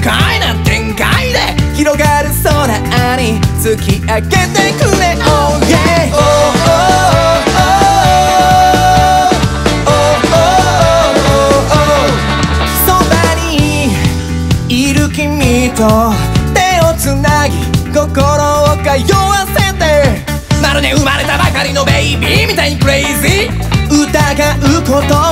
このエンジン全開な展開で広がる空に突き上げてくれ Oh yeah oh, oh, oh, そばにいる君と手をつなぎ心を通わせてまるで生まれたばかりのベイビーみたいにクレイジー。疑うこと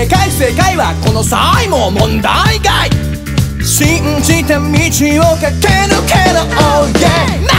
世界世界はこの際も問題外。信じた道を駆け抜けろ。Oh yeah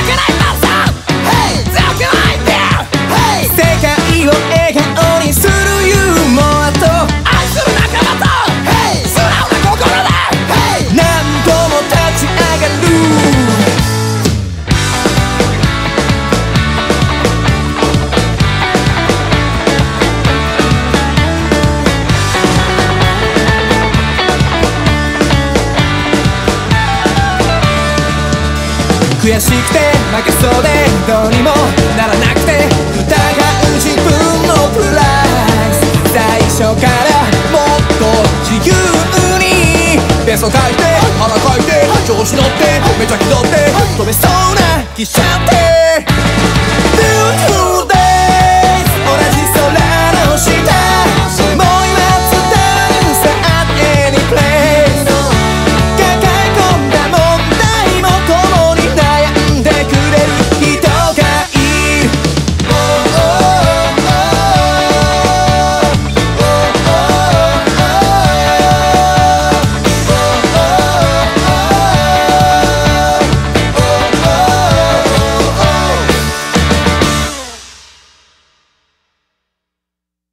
悔しくて負けそうでどうにもならなくて疑う自分のプライス最初からもっと自由にベソ書いて腹書いて調子乗ってめちゃ気取って飛べそうな気しちゃって